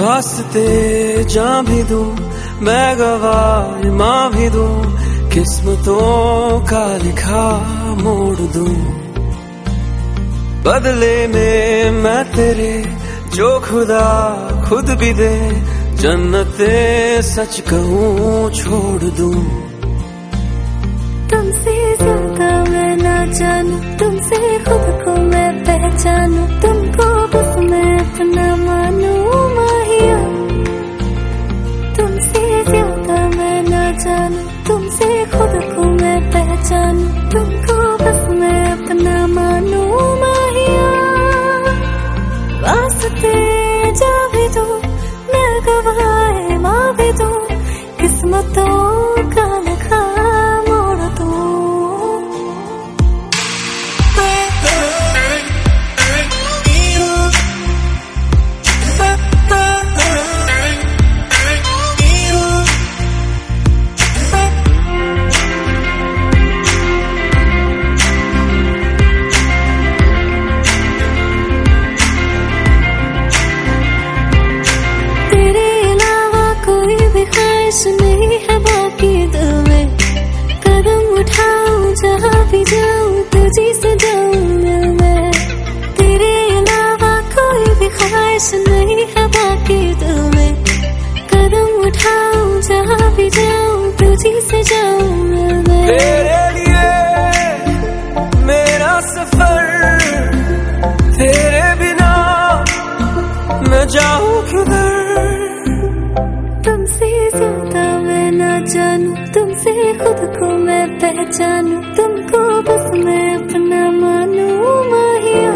वास्ते जा भी दूँ, मैं गवाह माँ भी दूँ, किस्मतों का लिखा मोड़ दूँ। बदले में मैं तेरे, जो खुदा खुद भी दे, जन्नते सच कहूँ छोड़ दूँ। तुमसे ज़्यादा मैं ना जानू, तुमसे खुद को मैं पहचानू। जानू, तुमसे खुद को मैं पहचानू, तुमको बस मैं अपना मानू माहिया। जा भी दो, मैं गवाए माँ भी दो, किस्मतों भी ज़्यादा मैं ना जानू, तुमसे खुद को मैं पहचानू, तुमको बस मैं अपना मानू, माहिया।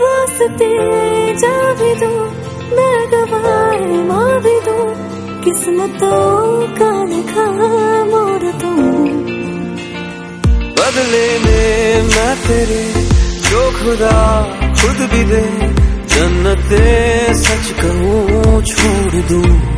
वास्ते जा भी दो, मैं गवाए माँ भी दो, किस्मतों का लिखा मोड़ दूँ बदले में मैं तेरे, जो खुदा खुद भी दे, जन्नते सच कहूँ छोड़ दूँ।